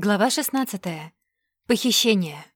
Глава 16. Похищение.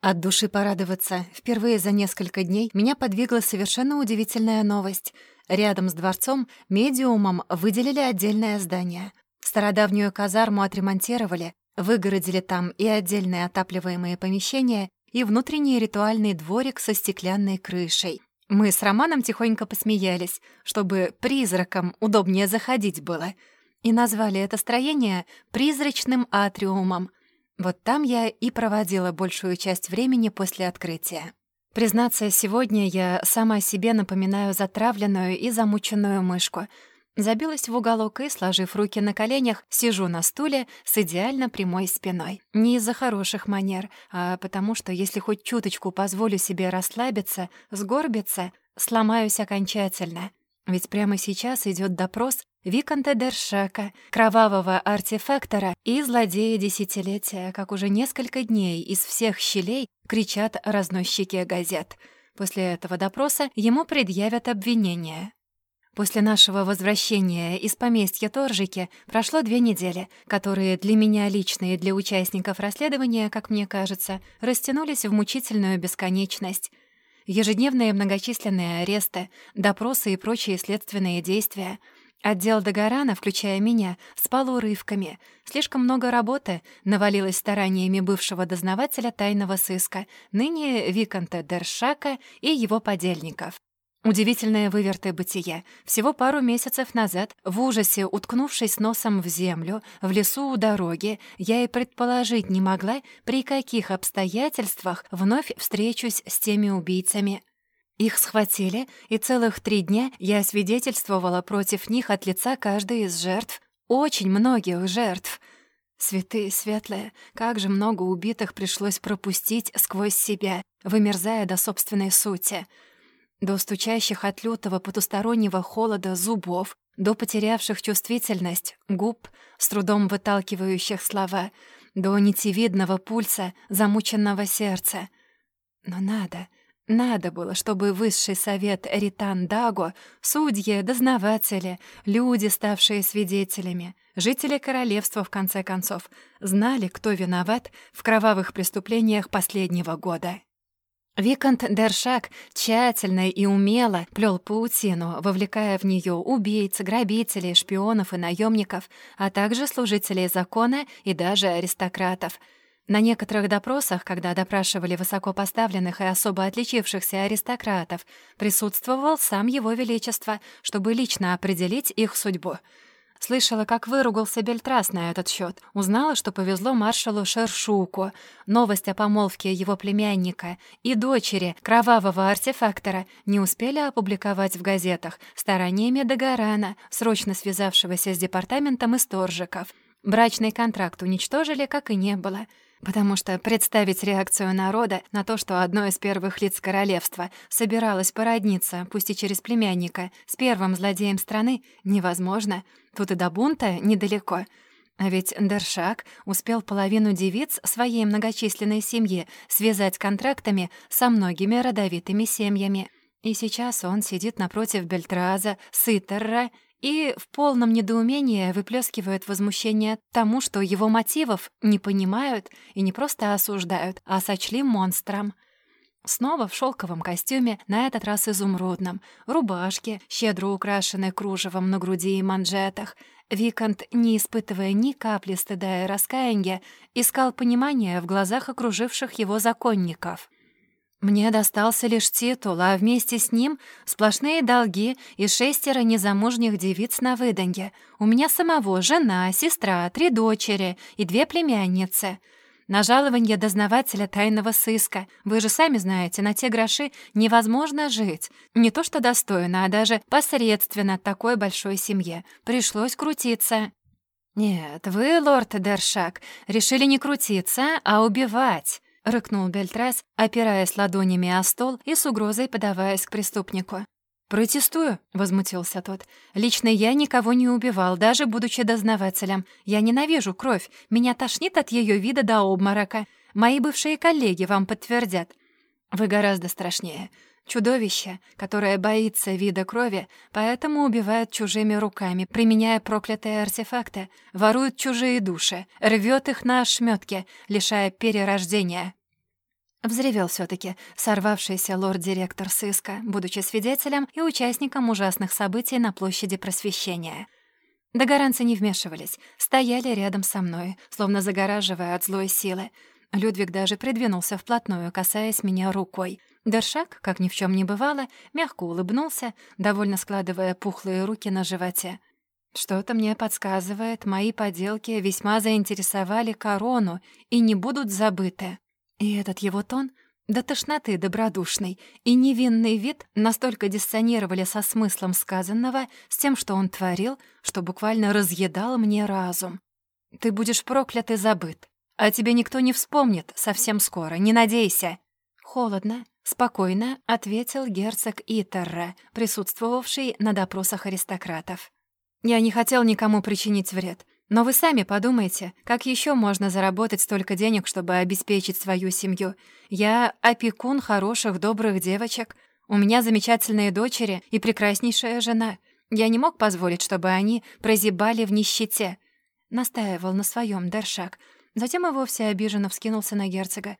От души порадоваться. Впервые за несколько дней меня подвигла совершенно удивительная новость. Рядом с дворцом медиумом выделили отдельное здание. Стародавнюю казарму отремонтировали, выгородили там и отдельные отапливаемые помещения, и внутренний ритуальный дворик со стеклянной крышей. Мы с Романом тихонько посмеялись, чтобы призракам удобнее заходить было — и назвали это строение «призрачным атриумом». Вот там я и проводила большую часть времени после открытия. Признаться, сегодня я сама себе напоминаю затравленную и замученную мышку. Забилась в уголок и, сложив руки на коленях, сижу на стуле с идеально прямой спиной. Не из-за хороших манер, а потому что если хоть чуточку позволю себе расслабиться, сгорбиться, сломаюсь окончательно. Ведь прямо сейчас идет допрос Виконта Дершака, кровавого артефактора и злодея десятилетия, как уже несколько дней из всех щелей кричат разносчики газет. После этого допроса ему предъявят обвинение. После нашего возвращения из поместья Торжики прошло две недели, которые для меня лично и для участников расследования, как мне кажется, растянулись в мучительную бесконечность. Ежедневные многочисленные аресты, допросы и прочие следственные действия — Отдел Дагорана, включая меня, спал урывками. Слишком много работы навалилось стараниями бывшего дознавателя тайного сыска, ныне Виконта Дершака и его подельников. Удивительное выверты бытия. Всего пару месяцев назад, в ужасе уткнувшись носом в землю, в лесу у дороги, я и предположить не могла, при каких обстоятельствах вновь встречусь с теми убийцами. Их схватили, и целых три дня я свидетельствовала против них от лица каждой из жертв. Очень многих жертв. Святые светлые, как же много убитых пришлось пропустить сквозь себя, вымерзая до собственной сути. До стучащих от лютого потустороннего холода зубов, до потерявших чувствительность губ, с трудом выталкивающих слова, до нитевидного пульса, замученного сердца. Но надо — надо было, чтобы высший совет Ритан Даго, судьи, дознаватели, люди, ставшие свидетелями, жители королевства, в конце концов, знали, кто виноват в кровавых преступлениях последнего года. Викант Дершак тщательно и умело плел паутину, вовлекая в нее убийц, грабителей, шпионов и наемников, а также служителей закона и даже аристократов — на некоторых допросах, когда допрашивали высокопоставленных и особо отличившихся аристократов, присутствовал сам Его Величество, чтобы лично определить их судьбу. Слышала, как выругался Бельтрас на этот счет. Узнала, что повезло маршалу Шершуку. Новость о помолвке его племянника и дочери, кровавого артефактора, не успели опубликовать в газетах стараниями Дагорана, срочно связавшегося с департаментом исторжиков. Брачный контракт уничтожили, как и не было — потому что представить реакцию народа на то, что одно из первых лиц королевства собиралось породниться, пусть и через племянника, с первым злодеем страны, невозможно. Тут и до бунта недалеко. А ведь Дершак успел половину девиц своей многочисленной семьи связать контрактами со многими родовитыми семьями. И сейчас он сидит напротив Бельтраза, Сытерра и в полном недоумении выплескивает возмущение тому, что его мотивов не понимают и не просто осуждают, а сочли монстром. Снова в шелковом костюме, на этот раз изумрудном, рубашке, щедро украшенной кружевом на груди и манжетах, Викант, не испытывая ни капли стыда и раскаяния, искал понимания в глазах окруживших его законников — мне достался лишь титул, а вместе с ним сплошные долги и шестеро незамужних девиц на выданье. У меня самого жена, сестра, три дочери и две племянницы. На жалование дознавателя тайного сыска. Вы же сами знаете, на те гроши невозможно жить. Не то что достойно, а даже посредственно такой большой семье. Пришлось крутиться. Нет, вы, лорд Дершак, решили не крутиться, а убивать. — рыкнул Бельтрас, опираясь ладонями о стол и с угрозой подаваясь к преступнику. «Протестую», — возмутился тот. «Лично я никого не убивал, даже будучи дознавателем. Я ненавижу кровь, меня тошнит от ее вида до обморока. Мои бывшие коллеги вам подтвердят. Вы гораздо страшнее. Чудовище, которое боится вида крови, поэтому убивает чужими руками, применяя проклятые артефакты, ворует чужие души, рвет их на ошметке, лишая перерождения. Взревел все таки сорвавшийся лорд-директор сыска, будучи свидетелем и участником ужасных событий на площади Просвещения. Догоранцы не вмешивались, стояли рядом со мной, словно загораживая от злой силы. Людвиг даже придвинулся вплотную, касаясь меня рукой — Дершак, как ни в чем не бывало, мягко улыбнулся, довольно складывая пухлые руки на животе. Что-то мне подсказывает, мои поделки весьма заинтересовали корону и не будут забыты. И этот его тон до тошноты добродушный и невинный вид настолько диссонировали со смыслом сказанного, с тем, что он творил, что буквально разъедал мне разум. «Ты будешь проклят и забыт, а тебе никто не вспомнит совсем скоро, не надейся». Холодно, Спокойно ответил герцог Итерра, присутствовавший на допросах аристократов. «Я не хотел никому причинить вред. Но вы сами подумайте, как еще можно заработать столько денег, чтобы обеспечить свою семью? Я опекун хороших, добрых девочек. У меня замечательные дочери и прекраснейшая жена. Я не мог позволить, чтобы они прозябали в нищете». Настаивал на своем Даршак. Затем и вовсе обиженно вскинулся на герцога.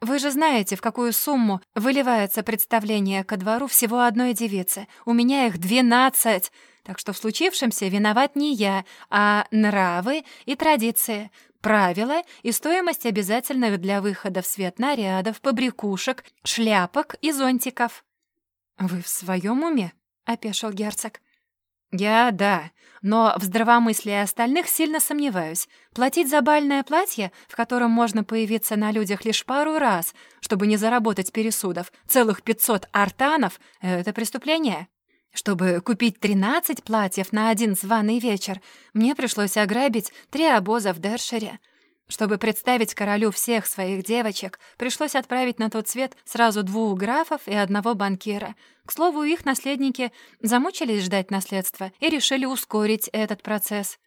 Вы же знаете, в какую сумму выливается представление ко двору всего одной девицы. У меня их двенадцать. Так что в случившемся виноват не я, а нравы и традиции, правила и стоимость обязательных для выхода в свет нарядов, побрякушек, шляпок и зонтиков». «Вы в своем уме?» — опешил герцог. «Я — да, но в здравомыслии остальных сильно сомневаюсь. Платить за бальное платье, в котором можно появиться на людях лишь пару раз, чтобы не заработать пересудов, целых пятьсот артанов — это преступление. Чтобы купить тринадцать платьев на один званый вечер, мне пришлось ограбить три обоза в Дершере. Чтобы представить королю всех своих девочек, пришлось отправить на тот свет сразу двух графов и одного банкира. К слову, их наследники замучились ждать наследства и решили ускорить этот процесс.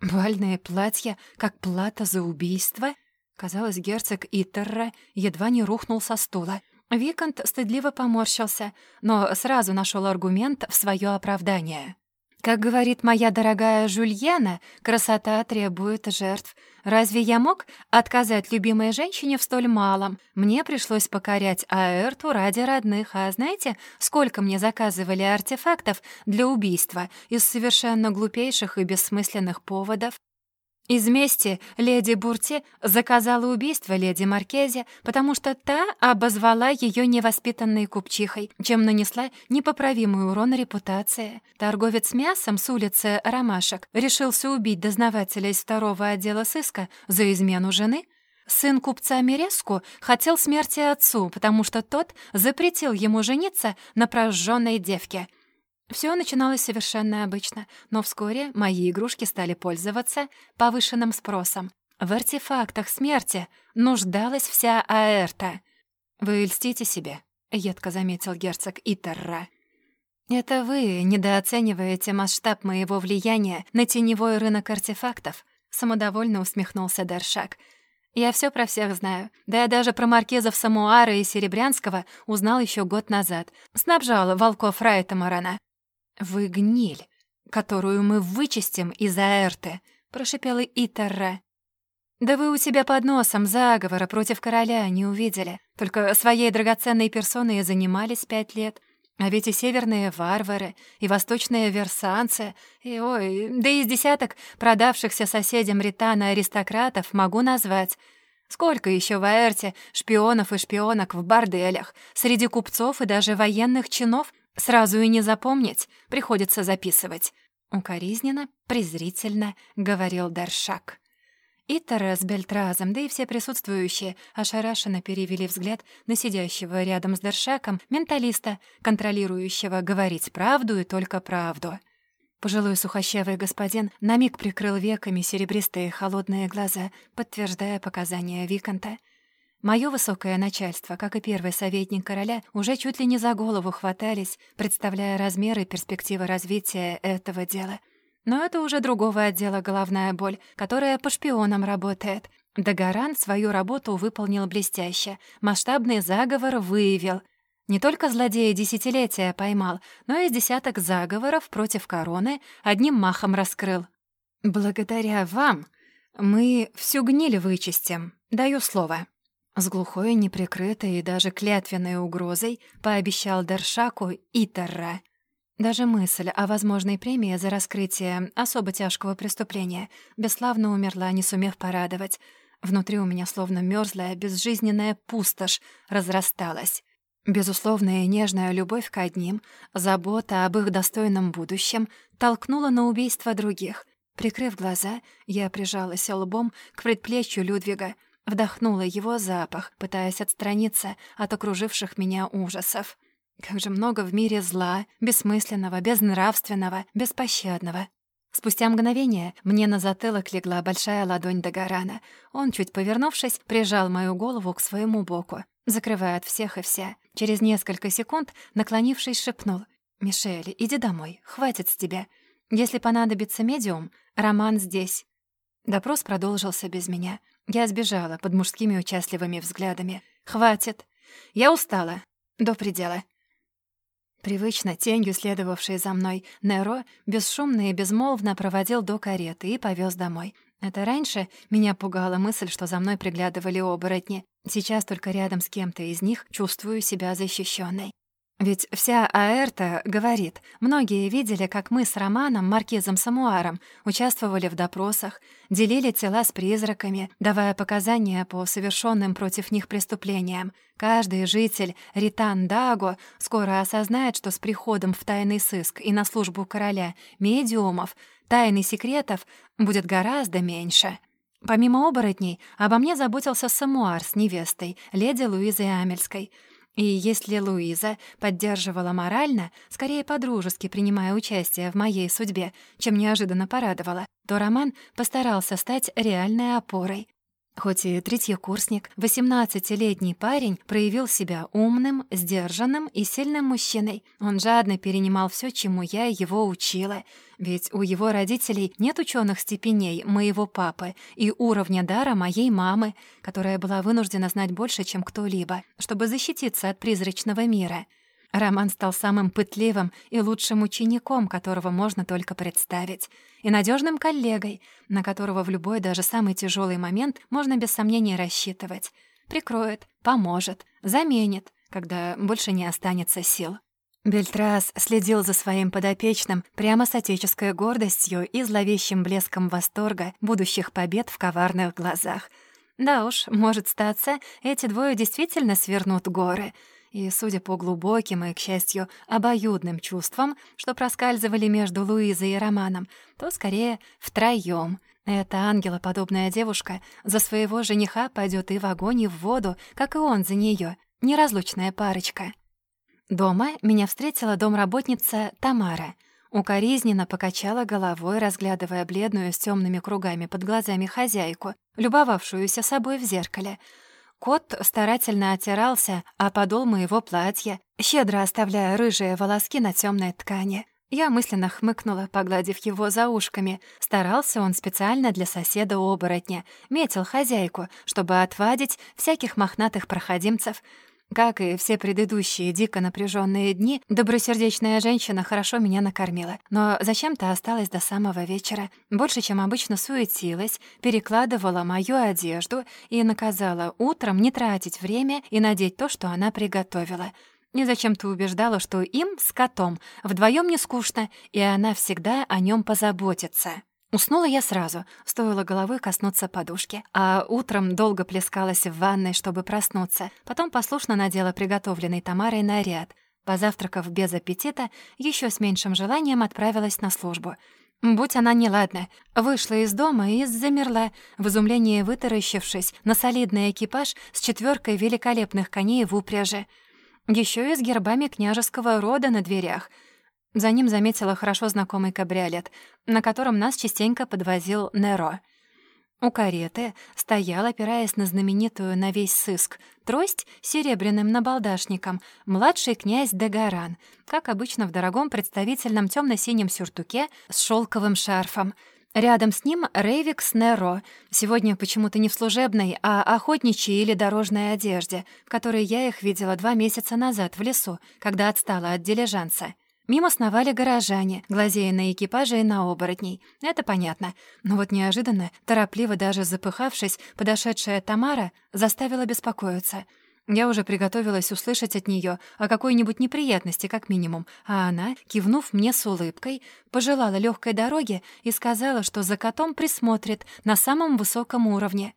Бальные платья, как плата за убийство? Казалось, герцог Итерра едва не рухнул со стула. Викант стыдливо поморщился, но сразу нашел аргумент в свое оправдание. Как говорит моя дорогая Жульена, красота требует жертв. Разве я мог отказать любимой женщине в столь малом? Мне пришлось покорять Аэрту ради родных, а знаете, сколько мне заказывали артефактов для убийства из совершенно глупейших и бессмысленных поводов? Из мести леди Бурти заказала убийство леди Маркезе, потому что та обозвала ее невоспитанной купчихой, чем нанесла непоправимый урон репутации. Торговец мясом с улицы Ромашек решился убить дознавателя из второго отдела сыска за измену жены. Сын купца Мереску хотел смерти отцу, потому что тот запретил ему жениться на прожженной девке — все начиналось совершенно обычно, но вскоре мои игрушки стали пользоваться повышенным спросом. В артефактах смерти нуждалась вся Аэрта. «Вы льстите себе», — едко заметил герцог Итерра. «Это вы недооцениваете масштаб моего влияния на теневой рынок артефактов», — самодовольно усмехнулся Даршак. «Я все про всех знаю. Да я даже про маркизов Самуара и Серебрянского узнал еще год назад. Снабжал волков Райтамарана. «Вы гниль, которую мы вычистим из Аэрты», — прошипела Итара. «Да вы у себя под носом заговора против короля не увидели. Только своей драгоценной персоной занимались пять лет. А ведь и северные варвары, и восточные версанцы, и, ой, да и из десяток продавшихся соседям Ритана аристократов могу назвать. Сколько еще в Аэрте шпионов и шпионок в борделях, среди купцов и даже военных чинов, Сразу и не запомнить, приходится записывать. Укоризненно, презрительно говорил Даршак. И Тарас Бельтразом, да и все присутствующие ошарашенно перевели взгляд на сидящего рядом с Даршаком менталиста, контролирующего говорить правду и только правду. Пожилой сухощавый господин на миг прикрыл веками серебристые холодные глаза, подтверждая показания Виконта — Моё высокое начальство, как и первый советник короля, уже чуть ли не за голову хватались, представляя размеры и перспективы развития этого дела. Но это уже другого отдела головная боль, которая по шпионам работает. Дагоран свою работу выполнил блестяще, масштабный заговор выявил. Не только злодея десятилетия поймал, но и десяток заговоров против короны одним махом раскрыл. Благодаря вам мы всю гниль вычистим, даю слово. С глухой, неприкрытой и даже клятвенной угрозой пообещал Даршаку Итарра. Даже мысль о возможной премии за раскрытие особо тяжкого преступления бесславно умерла, не сумев порадовать. Внутри у меня словно мёрзлая, безжизненная пустошь разрасталась. Безусловная и нежная любовь к одним, забота об их достойном будущем толкнула на убийство других. Прикрыв глаза, я прижалась лбом к предплечью Людвига, вдохнула его запах, пытаясь отстраниться от окруживших меня ужасов. Как же много в мире зла, бессмысленного, безнравственного, беспощадного. Спустя мгновение мне на затылок легла большая ладонь Дагорана. Он, чуть повернувшись, прижал мою голову к своему боку, закрывая от всех и вся. Через несколько секунд, наклонившись, шепнул. «Мишель, иди домой, хватит с тебя. Если понадобится медиум, Роман здесь». Допрос продолжился без меня. Я сбежала под мужскими участливыми взглядами. «Хватит. Я устала. До предела». Привычно, тенью следовавшей за мной, Неро бесшумно и безмолвно проводил до кареты и повез домой. Это раньше меня пугала мысль, что за мной приглядывали оборотни. Сейчас только рядом с кем-то из них чувствую себя защищенной. Ведь вся Аэрта говорит, многие видели, как мы с Романом, маркизом Самуаром, участвовали в допросах, делили тела с призраками, давая показания по совершенным против них преступлениям. Каждый житель Ритан-Даго скоро осознает, что с приходом в тайный сыск и на службу короля медиумов тайны секретов будет гораздо меньше. Помимо оборотней, обо мне заботился Самуар с невестой, леди Луизой Амельской — и если Луиза поддерживала морально, скорее подружески принимая участие в моей судьбе, чем неожиданно порадовала, то Роман постарался стать реальной опорой. Хоть и третий курсник, 18-летний парень проявил себя умным, сдержанным и сильным мужчиной. Он жадно перенимал все, чему я его учила. Ведь у его родителей нет ученых степеней моего папы и уровня дара моей мамы, которая была вынуждена знать больше, чем кто-либо, чтобы защититься от призрачного мира. Роман стал самым пытливым и лучшим учеником, которого можно только представить, и надежным коллегой, на которого в любой, даже самый тяжелый момент можно без сомнения рассчитывать. Прикроет, поможет, заменит, когда больше не останется сил. Бельтрас следил за своим подопечным прямо с отеческой гордостью и зловещим блеском восторга будущих побед в коварных глазах. Да уж, может статься, эти двое действительно свернут горы — и, судя по глубоким и, к счастью, обоюдным чувствам, что проскальзывали между Луизой и Романом, то скорее втроём. Эта ангелоподобная девушка за своего жениха пойдет и в огонь, и в воду, как и он за неё. Неразлучная парочка. Дома меня встретила домработница Тамара. Укоризненно покачала головой, разглядывая бледную с темными кругами под глазами хозяйку, любовавшуюся собой в зеркале — Кот старательно отирался а подол моего платья, щедро оставляя рыжие волоски на темной ткани. Я мысленно хмыкнула, погладив его за ушками. Старался он специально для соседа-оборотня, метил хозяйку, чтобы отвадить всяких мохнатых проходимцев — как и все предыдущие дико напряженные дни, добросердечная женщина хорошо меня накормила, но зачем-то осталась до самого вечера. Больше, чем обычно, суетилась, перекладывала мою одежду и наказала утром не тратить время и надеть то, что она приготовила. И зачем-то убеждала, что им с котом вдвоем не скучно, и она всегда о нем позаботится. Уснула я сразу, стоило головой коснуться подушки, а утром долго плескалась в ванной, чтобы проснуться, потом послушно надела приготовленный Тамарой наряд. Позавтракав без аппетита, еще с меньшим желанием отправилась на службу. Будь она неладна, вышла из дома и замерла, в изумлении вытаращившись на солидный экипаж с четверкой великолепных коней в упряжи. Еще и с гербами княжеского рода на дверях — за ним заметила хорошо знакомый кабриолет, на котором нас частенько подвозил Неро. У кареты стоял, опираясь на знаменитую на весь сыск, трость с серебряным набалдашником, младший князь Дегаран, как обычно в дорогом представительном темно синем сюртуке с шелковым шарфом. Рядом с ним Рейвикс Неро. Сегодня почему-то не в служебной, а охотничьей или дорожной одежде, в которой я их видела два месяца назад в лесу, когда отстала от дилижанса. Мимо сновали горожане, глазея на экипажи и на оборотней. Это понятно. Но вот неожиданно, торопливо даже запыхавшись, подошедшая Тамара заставила беспокоиться. Я уже приготовилась услышать от нее о какой-нибудь неприятности, как минимум, а она, кивнув мне с улыбкой, пожелала легкой дороги и сказала, что за котом присмотрит на самом высоком уровне.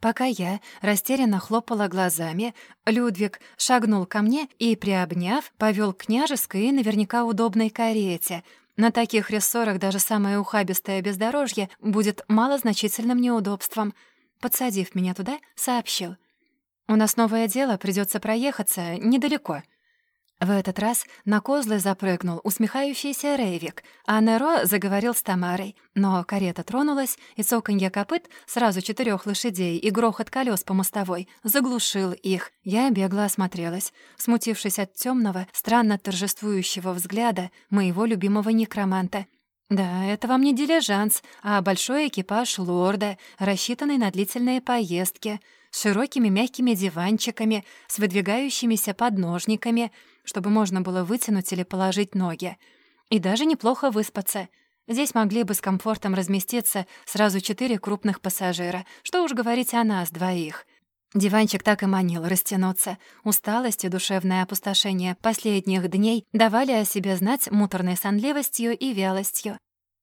Пока я растерянно хлопала глазами, Людвиг шагнул ко мне и, приобняв, повел к княжеской и наверняка удобной карете. На таких рессорах даже самое ухабистое бездорожье будет малозначительным неудобством. Подсадив меня туда, сообщил. «У нас новое дело, придется проехаться недалеко». В этот раз на козлы запрыгнул усмехающийся Рейвик, а Неро заговорил с Тамарой. Но карета тронулась, и цоканье копыт сразу четырех лошадей и грохот колес по мостовой заглушил их. Я бегло осмотрелась, смутившись от темного, странно торжествующего взгляда моего любимого некроманта. Да, это вам не дилижанс, а большой экипаж лорда, рассчитанный на длительные поездки — с широкими мягкими диванчиками, с выдвигающимися подножниками, чтобы можно было вытянуть или положить ноги. И даже неплохо выспаться. Здесь могли бы с комфортом разместиться сразу четыре крупных пассажира, что уж говорить о нас двоих. Диванчик так и манил растянуться. Усталость и душевное опустошение последних дней давали о себе знать муторной сонливостью и вялостью.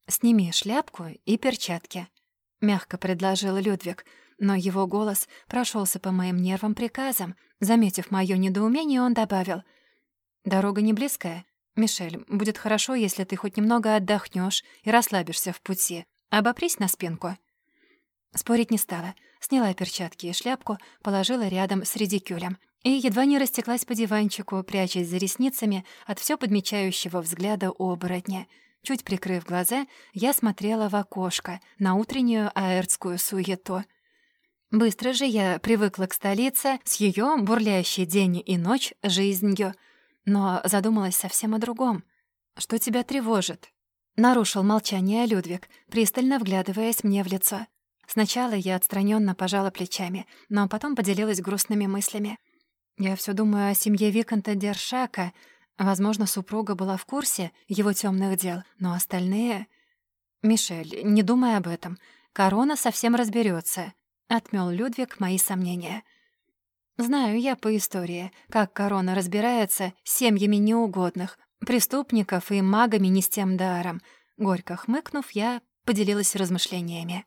«Сними шляпку и перчатки», — мягко предложил Людвиг — но его голос прошелся по моим нервам приказом. Заметив моё недоумение, он добавил. «Дорога не близкая. Мишель, будет хорошо, если ты хоть немного отдохнешь и расслабишься в пути. Обопрись на спинку». Спорить не стала. Сняла перчатки и шляпку, положила рядом с редикюлем. И едва не растеклась по диванчику, прячась за ресницами от всё подмечающего взгляда оборотня. Чуть прикрыв глаза, я смотрела в окошко на утреннюю аэртскую суету — Быстро же я привыкла к столице с ее бурлящей день и ночь жизнью, но задумалась совсем о другом. Что тебя тревожит? Нарушил молчание Людвиг, пристально вглядываясь мне в лицо. Сначала я отстраненно пожала плечами, но потом поделилась грустными мыслями. Я все думаю о семье Виконта Дершака. Возможно, супруга была в курсе его темных дел, но остальные... «Мишель, не думай об этом. Корона совсем разберется. Отмёл Людвиг мои сомнения. Знаю я по истории, как корона разбирается с семьями неугодных, преступников и магами не с тем даром. Горько хмыкнув, я поделилась размышлениями.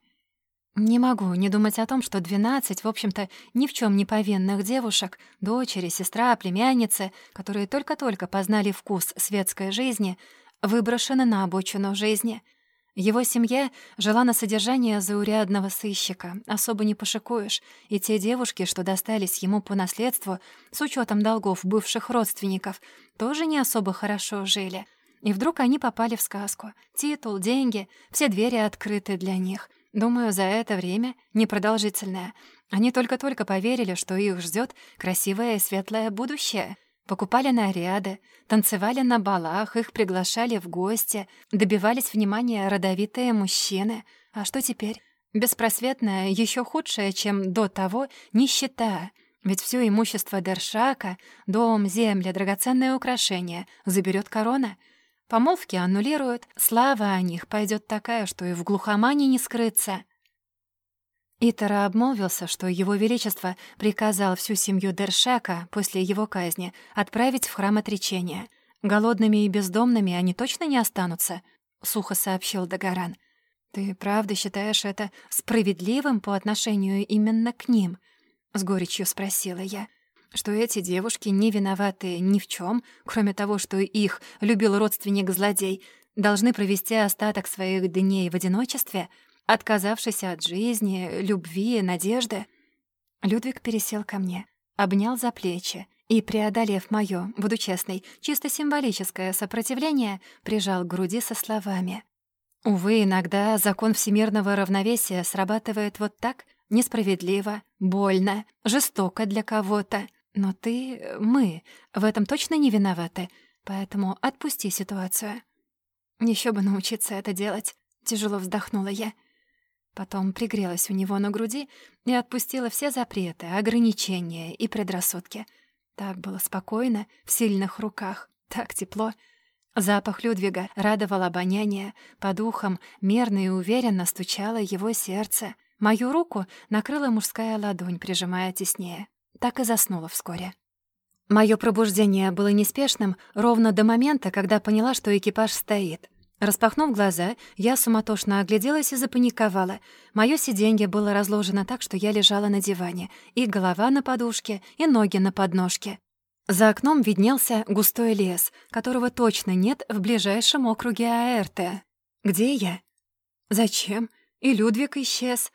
Не могу не думать о том, что двенадцать, в общем-то, ни в чем не повинных девушек, дочери, сестра, племянницы, которые только-только познали вкус светской жизни, выброшены на обочину жизни — его семья жила на содержание заурядного сыщика, особо не пошикуешь, и те девушки, что достались ему по наследству, с учетом долгов бывших родственников, тоже не особо хорошо жили. И вдруг они попали в сказку. Титул, деньги, все двери открыты для них. Думаю, за это время, непродолжительное, они только-только поверили, что их ждет красивое и светлое будущее — Покупали наряды, танцевали на балах, их приглашали в гости, добивались внимания родовитые мужчины. А что теперь? Беспросветная, еще худшая, чем до того, нищета. Ведь все имущество Дершака, дом, земля, драгоценные украшения заберет корона. Помолвки аннулируют, слава о них пойдет такая, что и в глухомане не скрыться. Итера обмолвился, что его величество приказал всю семью Дершака после его казни отправить в храм отречения. Голодными и бездомными они точно не останутся, — сухо сообщил Дагаран. «Ты правда считаешь это справедливым по отношению именно к ним?» — с горечью спросила я. «Что эти девушки не виноваты ни в чем, кроме того, что их любил родственник-злодей, должны провести остаток своих дней в одиночестве?» Отказавшись от жизни, любви, надежды. Людвиг пересел ко мне, обнял за плечи и, преодолев моё, буду честной, чисто символическое сопротивление, прижал к груди со словами. «Увы, иногда закон всемирного равновесия срабатывает вот так, несправедливо, больно, жестоко для кого-то. Но ты, мы, в этом точно не виноваты, поэтому отпусти ситуацию». Еще бы научиться это делать. Тяжело вздохнула я. Потом пригрелась у него на груди и отпустила все запреты, ограничения и предрассудки. Так было спокойно, в сильных руках, так тепло. Запах Людвига радовал обоняние, по духам мерно и уверенно стучало его сердце. Мою руку накрыла мужская ладонь, прижимая теснее. Так и заснула вскоре. Моё пробуждение было неспешным ровно до момента, когда поняла, что экипаж стоит. Распахнув глаза, я суматошно огляделась и запаниковала. Моё сиденье было разложено так, что я лежала на диване, и голова на подушке, и ноги на подножке. За окном виднелся густой лес, которого точно нет в ближайшем округе Аэрте. Где я? Зачем? И Людвиг исчез.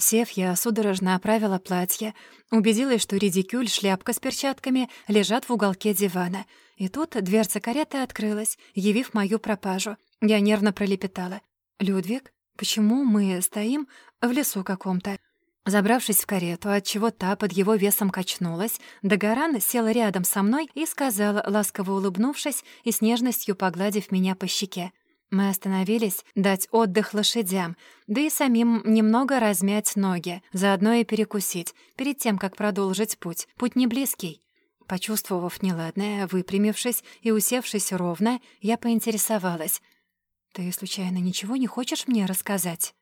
Сев, я судорожно оправила платье, убедилась, что редикюль, шляпка с перчатками лежат в уголке дивана. И тут дверца кареты открылась, явив мою пропажу. Я нервно пролепетала. «Людвиг, почему мы стоим в лесу каком-то?» Забравшись в карету, отчего та под его весом качнулась, Дагоран села рядом со мной и сказала, ласково улыбнувшись и с нежностью погладив меня по щеке. Мы остановились дать отдых лошадям, да и самим немного размять ноги, заодно и перекусить, перед тем, как продолжить путь. Путь не близкий. Почувствовав неладное, выпрямившись и усевшись ровно, я поинтересовалась. «Ты, случайно, ничего не хочешь мне рассказать?»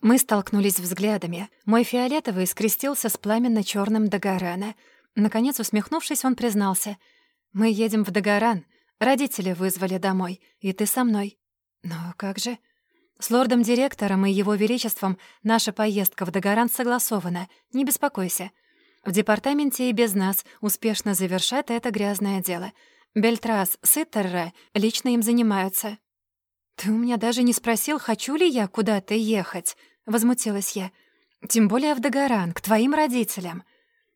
Мы столкнулись взглядами. Мой фиолетовый скрестился с пламенно черным Дагорана. Наконец, усмехнувшись, он признался. «Мы едем в Дагоран. Родители вызвали домой, и ты со мной». «Но как же?» «С лордом-директором и его величеством наша поездка в Дагоран согласована. Не беспокойся. В департаменте и без нас успешно завершат это грязное дело. Бельтрас с Иттерра лично им занимаются». «Ты у меня даже не спросил, хочу ли я куда-то ехать?» — возмутилась я. «Тем более в Дагоран, к твоим родителям».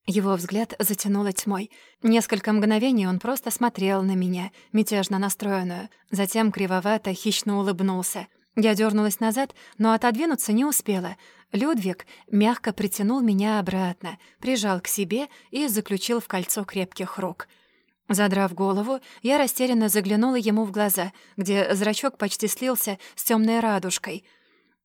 Его взгляд затянуло тьмой. Несколько мгновений он просто смотрел на меня, мятежно настроенную. Затем кривовато, хищно улыбнулся. Я дернулась назад, но отодвинуться не успела. Людвиг мягко притянул меня обратно, прижал к себе и заключил в кольцо крепких рук — Задрав голову, я растерянно заглянула ему в глаза, где зрачок почти слился с темной радужкой.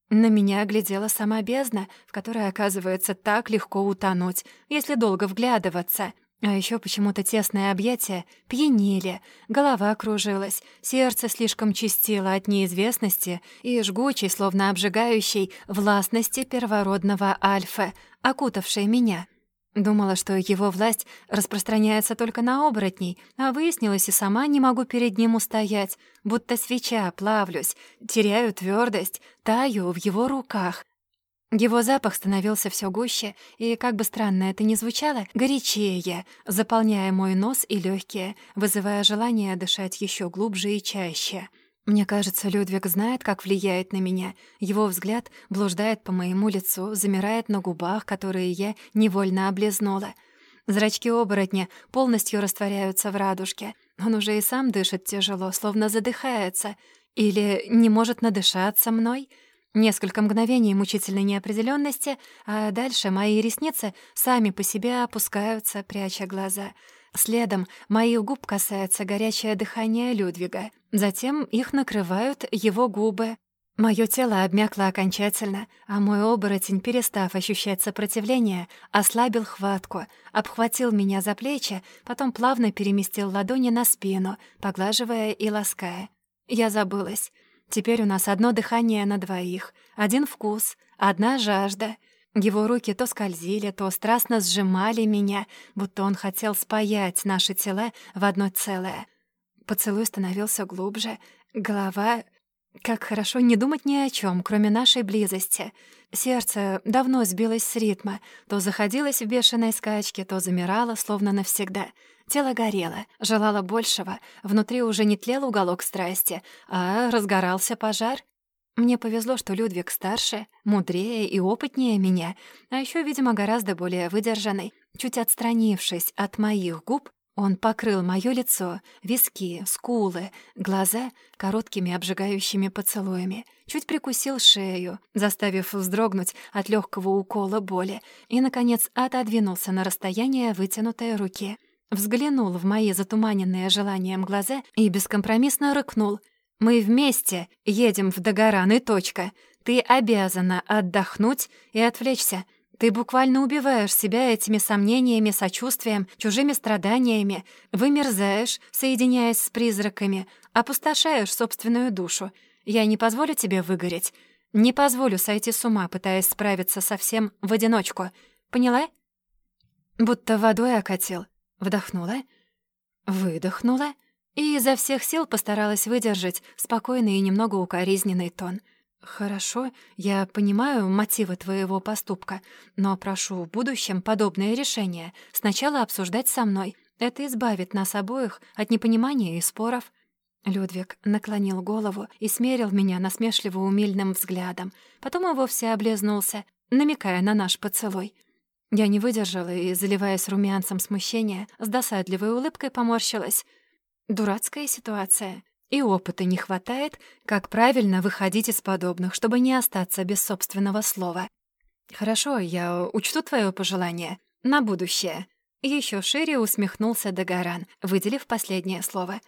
На меня глядела сама бездна, в которой, оказывается, так легко утонуть, если долго вглядываться. А еще почему-то тесные объятия пьянили, голова кружилась, сердце слишком чистило от неизвестности и жгучей, словно обжигающей, властности первородного альфа, окутавшей меня — Думала, что его власть распространяется только на оборотней, а выяснилось, и сама не могу перед ним устоять, будто свеча, плавлюсь, теряю твердость, таю в его руках. Его запах становился все гуще, и, как бы странно это ни звучало, горячее, заполняя мой нос и легкие, вызывая желание дышать еще глубже и чаще — мне кажется, Людвиг знает, как влияет на меня. Его взгляд блуждает по моему лицу, замирает на губах, которые я невольно облизнула. Зрачки оборотня полностью растворяются в радужке. Он уже и сам дышит тяжело, словно задыхается. Или не может надышаться мной. Несколько мгновений мучительной неопределенности, а дальше мои ресницы сами по себе опускаются, пряча глаза — Следом моих губ касается горячее дыхание Людвига. Затем их накрывают его губы. Моё тело обмякло окончательно, а мой оборотень, перестав ощущать сопротивление, ослабил хватку, обхватил меня за плечи, потом плавно переместил ладони на спину, поглаживая и лаская. Я забылась. Теперь у нас одно дыхание на двоих, один вкус, одна жажда — его руки то скользили, то страстно сжимали меня, будто он хотел спаять наши тела в одно целое. Поцелуй становился глубже, голова... Как хорошо не думать ни о чем, кроме нашей близости. Сердце давно сбилось с ритма, то заходилось в бешеной скачке, то замирало, словно навсегда. Тело горело, желало большего, внутри уже не тлел уголок страсти, а разгорался пожар. Мне повезло, что Людвиг старше, мудрее и опытнее меня, а еще, видимо, гораздо более выдержанный. Чуть отстранившись от моих губ, он покрыл моё лицо, виски, скулы, глаза короткими обжигающими поцелуями, чуть прикусил шею, заставив вздрогнуть от легкого укола боли, и, наконец, отодвинулся на расстояние вытянутой руки. Взглянул в мои затуманенные желанием глаза и бескомпромиссно рыкнул. Мы вместе едем в Дагоран и точка. Ты обязана отдохнуть и отвлечься. Ты буквально убиваешь себя этими сомнениями, сочувствием, чужими страданиями, вымерзаешь, соединяясь с призраками, опустошаешь собственную душу. Я не позволю тебе выгореть. Не позволю сойти с ума, пытаясь справиться со всем в одиночку. Поняла? Будто водой окатил. Вдохнула. Выдохнула. И изо всех сил постаралась выдержать спокойный и немного укоризненный тон — «Хорошо, я понимаю мотивы твоего поступка, но прошу в будущем подобное решение сначала обсуждать со мной. Это избавит нас обоих от непонимания и споров». Людвиг наклонил голову и смерил меня насмешливо умильным взглядом. Потом и вовсе облизнулся, намекая на наш поцелуй. Я не выдержала и, заливаясь румянцем смущения, с досадливой улыбкой поморщилась. Дурацкая ситуация. И опыта не хватает, как правильно выходить из подобных, чтобы не остаться без собственного слова. «Хорошо, я учту твое пожелание. На будущее». Еще шире усмехнулся Дагоран, выделив последнее слово.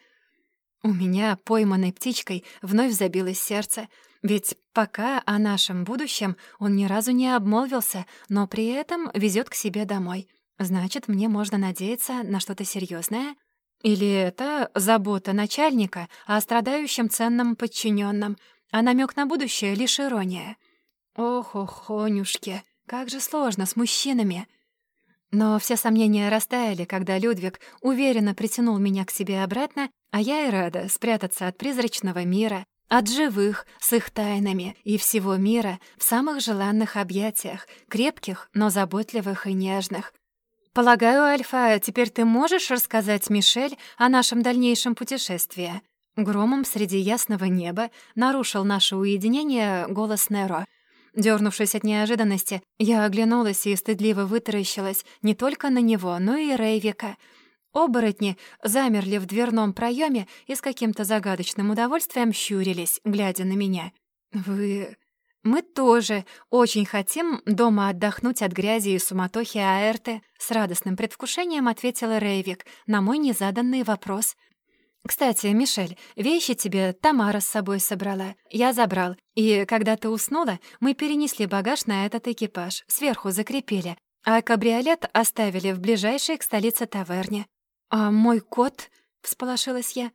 У меня, пойманной птичкой, вновь забилось сердце, ведь пока о нашем будущем он ни разу не обмолвился, но при этом везет к себе домой. Значит, мне можно надеяться на что-то серьезное. Или это забота начальника о страдающем ценном подчиненном, а намек на будущее — лишь ирония? Ох, ох, Онюшки, как же сложно с мужчинами. Но все сомнения растаяли, когда Людвиг уверенно притянул меня к себе обратно, а я и рада спрятаться от призрачного мира, от живых с их тайнами и всего мира в самых желанных объятиях, крепких, но заботливых и нежных, «Полагаю, Альфа, теперь ты можешь рассказать Мишель о нашем дальнейшем путешествии?» Громом среди ясного неба нарушил наше уединение голос Неро. Дёрнувшись от неожиданности, я оглянулась и стыдливо вытаращилась не только на него, но и Рейвика. Оборотни замерли в дверном проеме и с каким-то загадочным удовольствием щурились, глядя на меня. «Вы «Мы тоже очень хотим дома отдохнуть от грязи и суматохи Аэрты», с радостным предвкушением ответила Рейвик на мой незаданный вопрос. «Кстати, Мишель, вещи тебе Тамара с собой собрала. Я забрал. И когда ты уснула, мы перенесли багаж на этот экипаж, сверху закрепили, а кабриолет оставили в ближайшей к столице таверне». «А мой кот?» — всполошилась я.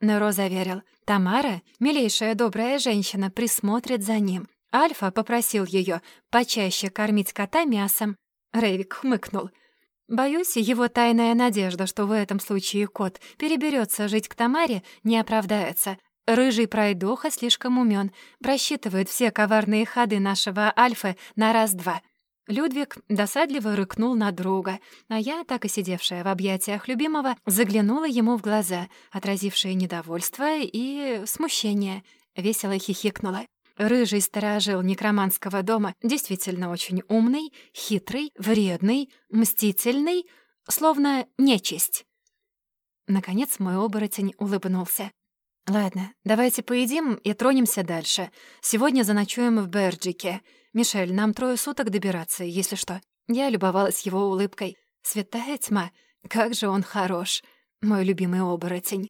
Неро заверил, Тамара, милейшая добрая женщина, присмотрит за ним. Альфа попросил ее почаще кормить кота мясом. Рейвик хмыкнул. Боюсь, его тайная надежда, что в этом случае кот переберется жить к Тамаре, не оправдается. Рыжий пройдоха слишком умен, просчитывает все коварные ходы нашего Альфы на раз-два. Людвиг досадливо рыкнул на друга, а я, так и сидевшая в объятиях любимого, заглянула ему в глаза, отразившие недовольство и смущение. Весело хихикнула. Рыжий сторожил некроманского дома действительно очень умный, хитрый, вредный, мстительный, словно нечисть. Наконец мой оборотень улыбнулся. «Ладно, давайте поедим и тронемся дальше. Сегодня заночуем в Берджике. Мишель, нам трое суток добираться, если что». Я любовалась его улыбкой. Святая тьма, как же он хорош, мой любимый оборотень.